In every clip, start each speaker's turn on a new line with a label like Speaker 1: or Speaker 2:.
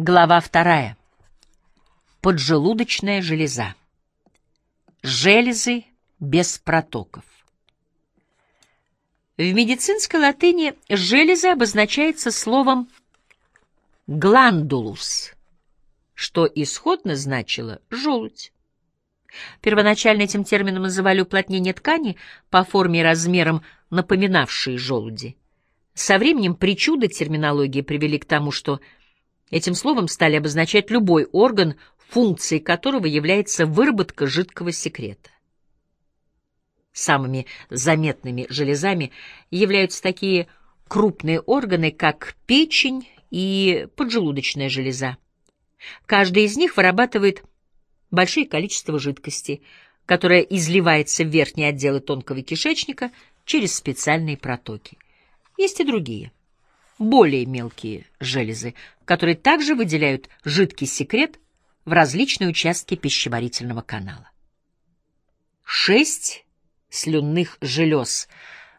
Speaker 1: Глава вторая. Поджелудочная железа. Железы без протоков. В медицинской латыни железа обозначается словом «гландулус», что исходно значило «желудь». Первоначально этим термином называли уплотнение ткани по форме и размерам, напоминавшие желуди. Со временем причуды терминологии привели к тому, что этим словом стали обозначать любой орган, функцией которого является выработка жидкого секрета. Самыми заметными железами являются такие крупные органы, как печень и поджелудочная железа. Каждый из них вырабатывает большое количество жидкости, которое изливается в верхние отделы тонкого кишечника через специальные протоки. Есть и другие, более мелкие железы, которые также выделяют жидкий секрет в различные участки пищеварительного канала. Шесть слюнных желез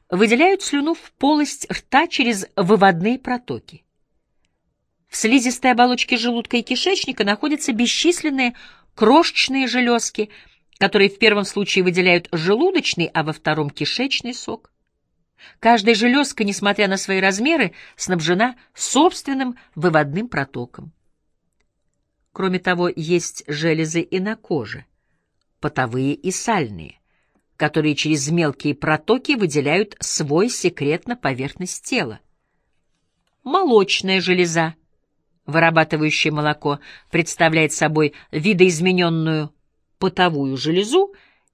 Speaker 1: выделяют слюну в полость рта через выводные протоки. В слизистой оболочке желудка и кишечника находятся бесчисленные крошечные железки, которые в первом случае выделяют желудочный, а во втором — кишечный сок. Каждая железка, несмотря на свои размеры, снабжена собственным выводным протоком. Кроме того, есть железы и на коже, потовые и сальные, которые через мелкие протоки выделяют свой секрет на поверхность тела. Молочная железа — вырабатывающее молоко, представляет собой видоизмененную потовую железу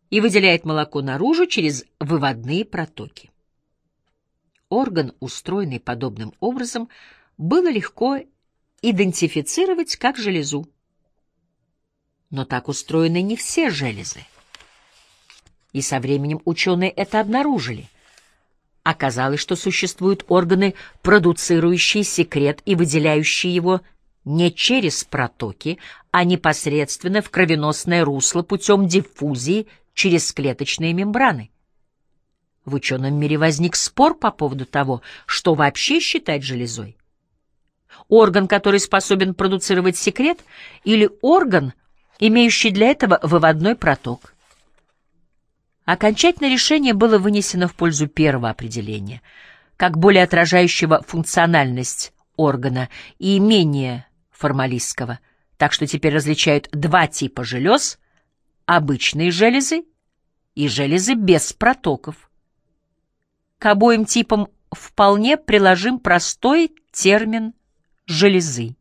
Speaker 1: и выделяет молоко наружу через выводные протоки. Орган, устроенный подобным образом, было легко идентифицировать как железу. Но так устроены не все железы. И со временем ученые это обнаружили. Оказалось, что существуют органы, продуцирующие секрет и выделяющие его не через протоки, а непосредственно в кровеносное русло путем диффузии через клеточные мембраны. В ученом мире возник спор по поводу того, что вообще считать железой. Орган, который способен продуцировать секрет, или орган, имеющий для этого выводной проток. Окончательное решение было вынесено в пользу первого определения, как более отражающего функциональность органа и менее формалистского, так что теперь различают два типа желез — обычные железы и железы без протоков. Обоим типам вполне приложим простой термин «железы».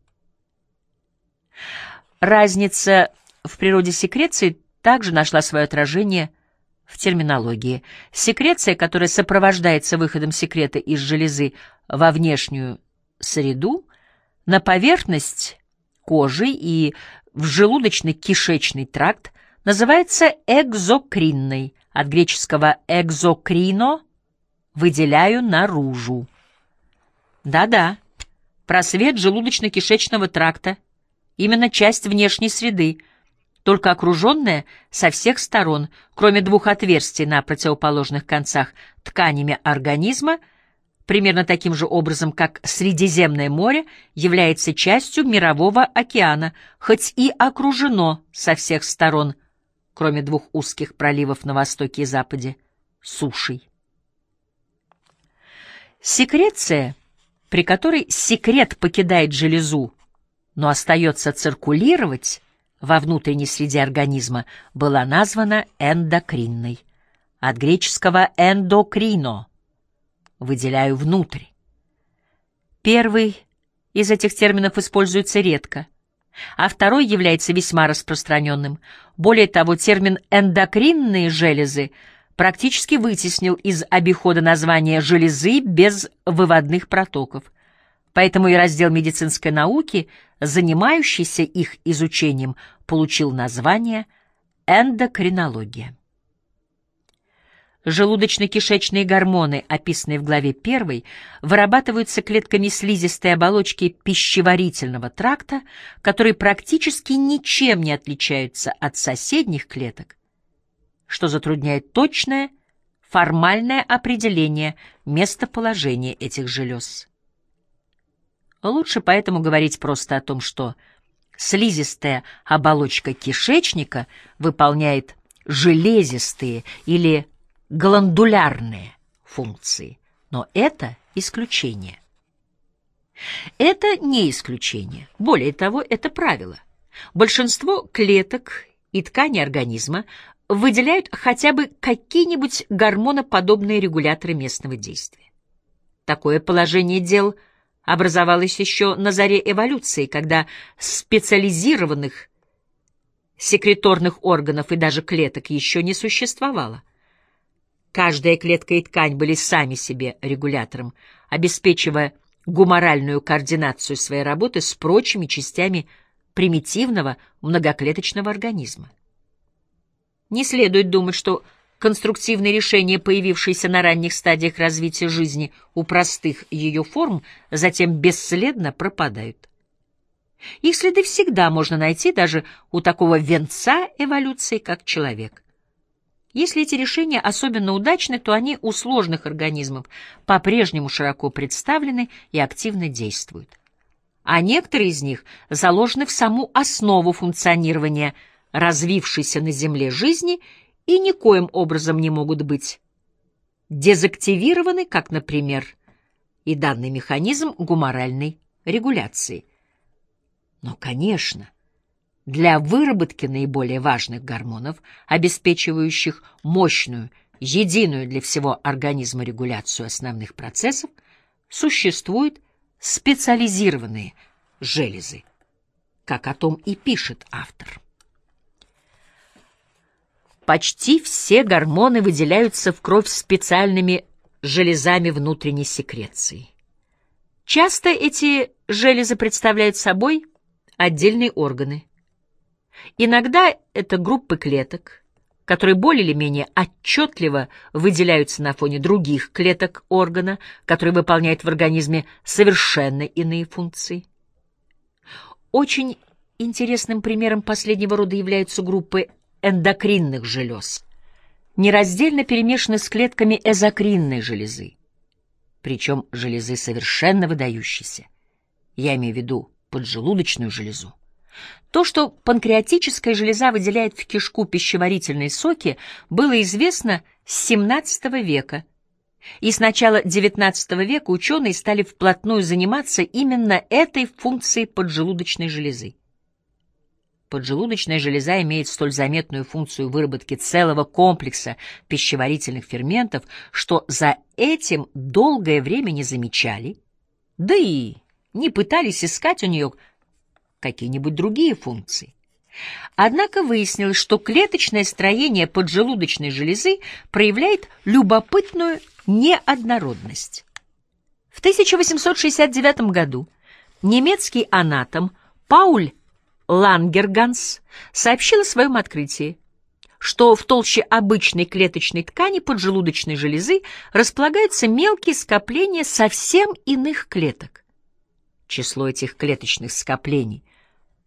Speaker 1: Разница в природе секреции также нашла свое отражение – в терминологии. Секреция, которая сопровождается выходом секрета из железы во внешнюю среду, на поверхность кожи и в желудочно-кишечный тракт, называется экзокринной, от греческого «экзокрино» — «выделяю наружу». Да-да, просвет желудочно-кишечного тракта, именно часть внешней среды — только окруженная со всех сторон, кроме двух отверстий на противоположных концах, тканями организма, примерно таким же образом, как Средиземное море является частью Мирового океана, хоть и окружено со всех сторон, кроме двух узких проливов на востоке и западе, сушей. Секреция, при которой секрет покидает железу, но остается циркулировать, во внутренней среде организма была названа эндокринной, от греческого «эндокрино» — «выделяю внутрь». Первый из этих терминов используется редко, а второй является весьма распространенным. Более того, термин «эндокринные железы» практически вытеснил из обихода название железы без выводных протоков. Поэтому и раздел медицинской науки, занимающийся их изучением, получил название эндокринология. Желудочно-кишечные гормоны, описанные в главе 1, вырабатываются клетками слизистой оболочки пищеварительного тракта, которые практически ничем не отличаются от соседних клеток, что затрудняет точное формальное определение местоположения этих желез. Лучше поэтому говорить просто о том, что слизистая оболочка кишечника выполняет железистые или гландулярные функции, но это исключение. Это не исключение. Более того, это правило. Большинство клеток и тканей организма выделяют хотя бы какие-нибудь гормоноподобные регуляторы местного действия. Такое положение дел образовалось еще на заре эволюции, когда специализированных секреторных органов и даже клеток еще не существовало. Каждая клетка и ткань были сами себе регулятором, обеспечивая гуморальную координацию своей работы с прочими частями примитивного многоклеточного организма. Не следует думать, что конструктивные решения, появившиеся на ранних стадиях развития жизни у простых ее форм, затем бесследно пропадают. Их следы всегда можно найти даже у такого венца эволюции, как человек. Если эти решения особенно удачны, то они у сложных организмов по-прежнему широко представлены и активно действуют. А некоторые из них заложены в саму основу функционирования развившейся на Земле жизни и никоим образом не могут быть дезактивированы, как, например, и данный механизм гуморальной регуляции. Но, конечно, для выработки наиболее важных гормонов, обеспечивающих мощную, единую для всего организма регуляцию основных процессов, существуют специализированные железы, как о том и пишет автор. Почти все гормоны выделяются в кровь специальными железами внутренней секреции. Часто эти железы представляют собой отдельные органы – Иногда это группы клеток, которые более или менее отчетливо выделяются на фоне других клеток органа, которые выполняют в организме совершенно иные функции. Очень интересным примером последнего рода являются группы эндокринных желез, нераздельно перемешаны с клетками эзокринной железы, причем железы совершенно выдающиеся. Я имею в виду поджелудочную железу. То, что панкреатическая железа выделяет в кишку пищеварительные соки, было известно с XVII века, и с начала XIX века ученые стали вплотную заниматься именно этой функцией поджелудочной железы. Поджелудочная железа имеет столь заметную функцию выработки целого комплекса пищеварительных ферментов, что за этим долгое время не замечали, да и не пытались искать у нее какие-нибудь другие функции. Однако выяснилось, что клеточное строение поджелудочной железы проявляет любопытную неоднородность. В 1869 году немецкий анатом Пауль Лангерганс сообщил о своем открытии, что в толще обычной клеточной ткани поджелудочной железы располагаются мелкие скопления совсем иных клеток. Число этих клеточных скоплений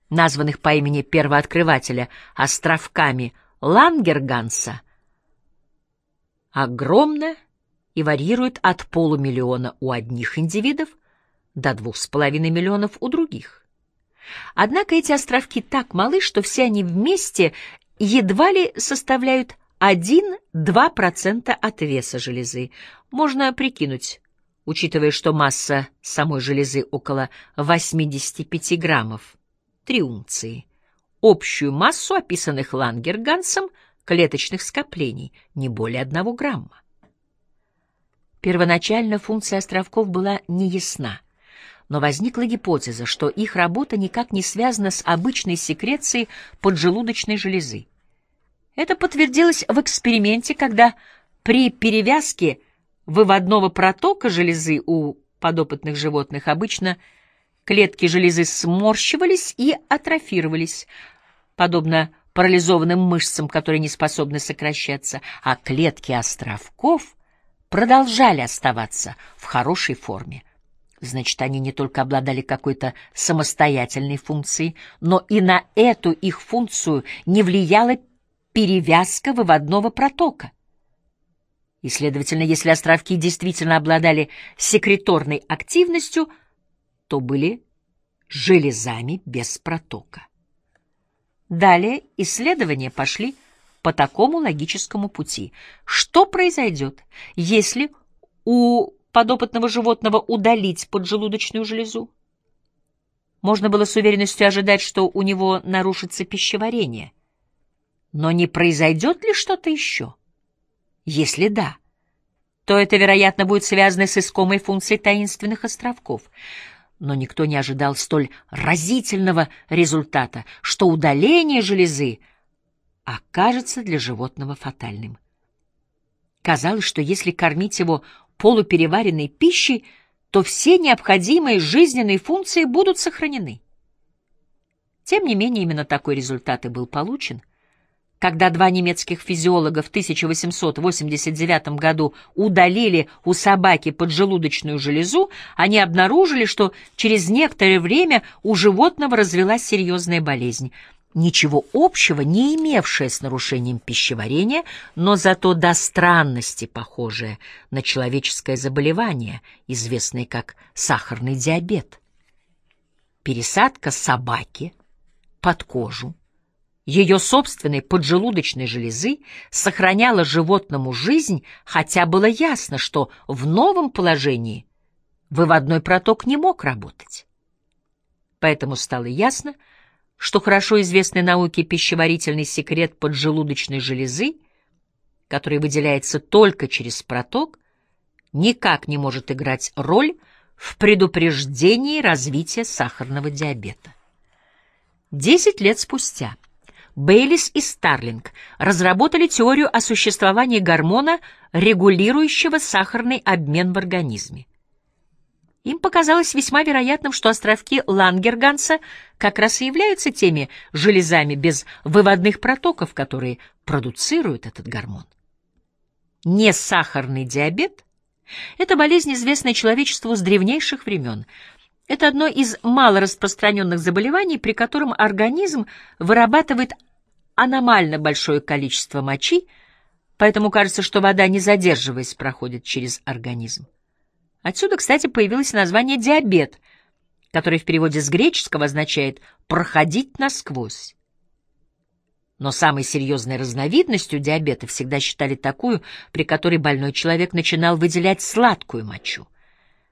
Speaker 1: названных по имени первооткрывателя островками Лангерганса, огромно и варьирует от полумиллиона у одних индивидов до двух с половиной миллионов у других. Однако эти островки так малы, что все они вместе едва ли составляют 1-2% от веса железы. Можно прикинуть, учитывая, что масса самой железы около 85 граммов, три унции, общую массу описанных Лангергансом клеточных скоплений, не более одного грамма. Первоначально функция островков была неясна, но возникла гипотеза, что их работа никак не связана с обычной секрецией поджелудочной железы. Это подтвердилось в эксперименте, когда при перевязке выводного протока железы у подопытных животных обычно – Клетки железы сморщивались и атрофировались, подобно парализованным мышцам, которые не способны сокращаться, а клетки островков продолжали оставаться в хорошей форме. Значит, они не только обладали какой-то самостоятельной функцией, но и на эту их функцию не влияла перевязка выводного протока. И, следовательно, если островки действительно обладали секреторной активностью – то были железами без протока. Далее исследования пошли по такому логическому пути. Что произойдет, если у подопытного животного удалить поджелудочную железу? Можно было с уверенностью ожидать, что у него нарушится пищеварение. Но не произойдет ли что-то еще? Если да, то это, вероятно, будет связано с искомой функцией таинственных островков. Но никто не ожидал столь разительного результата, что удаление железы окажется для животного фатальным. Казалось, что если кормить его полупереваренной пищей, то все необходимые жизненные функции будут сохранены. Тем не менее, именно такой результат и был получен. Когда два немецких физиолога в 1889 году удалили у собаки поджелудочную железу, они обнаружили, что через некоторое время у животного развелась серьезная болезнь — ничего общего не имевшее с нарушением пищеварения, но зато до странности похожее на человеческое заболевание, известное как сахарный диабет. Пересадка собаки под кожу ее собственной поджелудочной железы сохраняла животному жизнь, хотя было ясно, что в новом положении выводной проток не мог работать. Поэтому стало ясно, что хорошо известный науке пищеварительный секрет поджелудочной железы, который выделяется только через проток, никак не может играть роль в предупреждении развития сахарного диабета. Десять лет спустя Бейлис и Старлинг разработали теорию о существовании гормона, регулирующего сахарный обмен в организме. Им показалось весьма вероятным, что островки Лангерганса как раз и являются теми железами без выводных протоков, которые продуцируют этот гормон. Несахарный диабет – это болезнь, известная человечеству с древнейших времен. Это одно из малораспространенных заболеваний, при котором организм вырабатывает аномально большое количество мочи, поэтому кажется, что вода, не задерживаясь, проходит через организм. Отсюда, кстати, появилось название «диабет», которое в переводе с греческого означает «проходить насквозь». Но самой серьезной разновидностью диабета всегда считали такую, при которой больной человек начинал выделять сладкую мочу.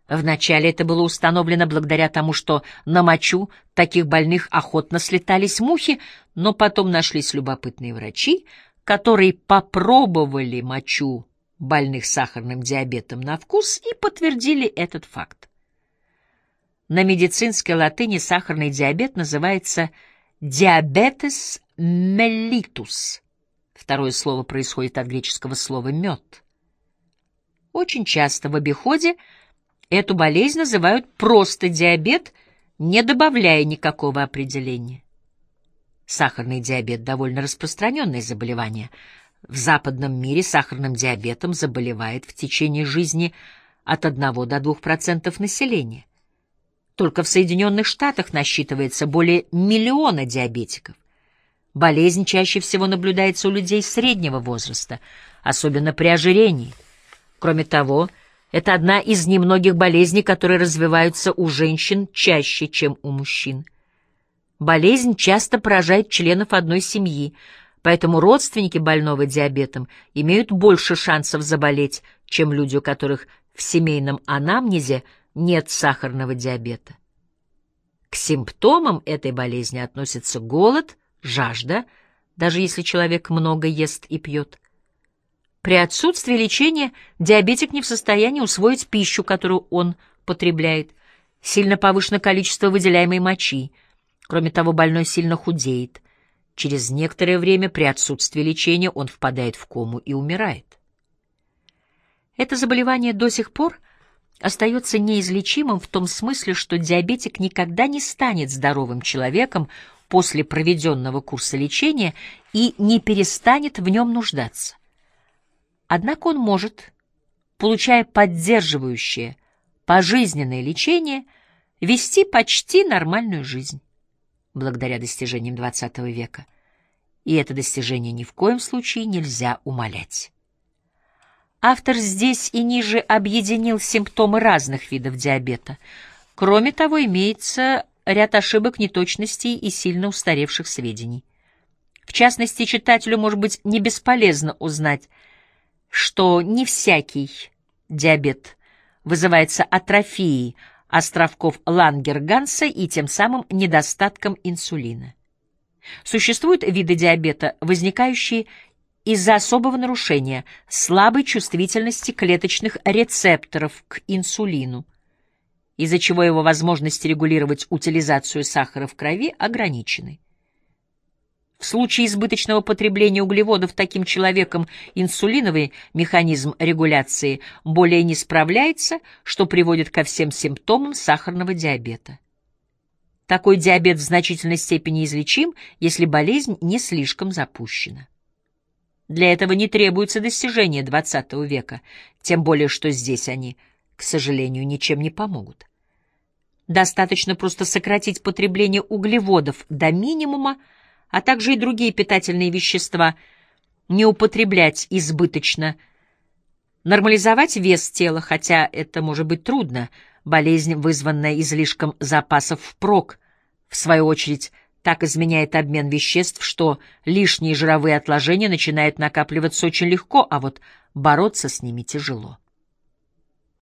Speaker 1: Вначале это было установлено благодаря тому, что на мочу таких больных охотно слетались мухи, но потом нашлись любопытные врачи, которые попробовали мочу больных сахарным диабетом на вкус и подтвердили этот факт. На медицинской латыни сахарный диабет называется диабетес mellitus. Второе слово происходит от греческого слова «мед». Очень часто в обиходе эту болезнь называют просто диабет, не добавляя никакого определения. Сахарный диабет — довольно распространенное заболевание — в западном мире сахарным диабетом заболевает в течение жизни от 1 до 2% населения. Только в Соединенных Штатах насчитывается более миллиона диабетиков. Болезнь чаще всего наблюдается у людей среднего возраста, особенно при ожирении. Кроме того, это одна из немногих болезней, которые развиваются у женщин чаще, чем у мужчин. Болезнь часто поражает членов одной семьи, Поэтому родственники больного диабетом имеют больше шансов заболеть, чем люди, у которых в семейном анамнезе нет сахарного диабета. К симптомам этой болезни относятся голод, жажда, даже если человек много ест и пьет. При отсутствии лечения диабетик не в состоянии усвоить пищу, которую он потребляет. Сильно повышено количество выделяемой мочи. Кроме того, больной сильно худеет. Через некоторое время при отсутствии лечения он впадает в кому и умирает. Это заболевание до сих пор остается неизлечимым в том смысле, что диабетик никогда не станет здоровым человеком после проведенного курса лечения и не перестанет в нем нуждаться. Однако он может, получая поддерживающее пожизненное лечение, вести почти нормальную жизнь благодаря достижениям XX века. И это достижение ни в коем случае нельзя умалять. Автор здесь и ниже объединил симптомы разных видов диабета, Кроме того, имеется ряд ошибок, неточностей и сильно устаревших сведений. В частности, читателю может быть не бесполезно узнать, что не всякий диабет вызывается атрофией островков Лангерганса и тем самым недостатком инсулина. Существуют виды диабета, возникающие из-за особого нарушения слабой чувствительности клеточных рецепторов к инсулину, из-за чего его возможности регулировать утилизацию сахара в крови ограничены. В случае избыточного потребления углеводов таким человеком инсулиновый механизм регуляции более не справляется, что приводит ко всем симптомам сахарного диабета. Такой диабет в значительной степени излечим, если болезнь не слишком запущена. Для этого не требуется достижения XX века, тем более что здесь они, к сожалению, ничем не помогут. Достаточно просто сократить потребление углеводов до минимума, а также и другие питательные вещества не употреблять избыточно, нормализовать вес тела, хотя это может быть трудно, болезнь, вызванная излишком запасов впрок, в свою очередь, так изменяет обмен веществ, что лишние жировые отложения начинают накапливаться очень легко, а вот бороться с ними тяжело.